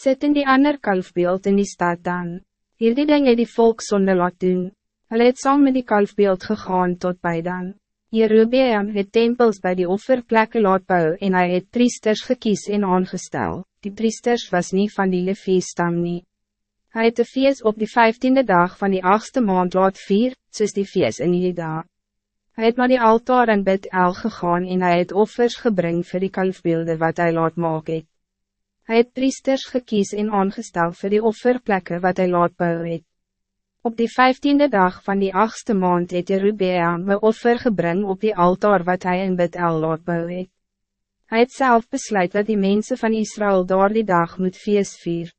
Zet in die ander kalfbeeld in die stad dan. Hierdie ding het die volk sonde laat doen. Hulle het saam met die kalfbeeld gegaan tot bij dan. Jerubeam het tempels bij die offerplekke laat bou en hij het priesters gekies en aangestel. Die priesters was niet van die Levi stam nie. Hy het de feest op die vijftiende dag van die achtste maand laat vier, soos die feest in die dag. Hij het naar die altaar en bid el gegaan en hij het offers gebring voor die kalfbeelde wat hij laat maak het. Hy het priesters gekies en aangestel voor die offerplekke wat hij laat bou het. Op die vijftiende dag van die achtste maand het Jerubeam my offer gebring op die altaar wat hij in bid el laat bou het. Hy het self besluit dat die mensen van Israël door die dag moet feest vier.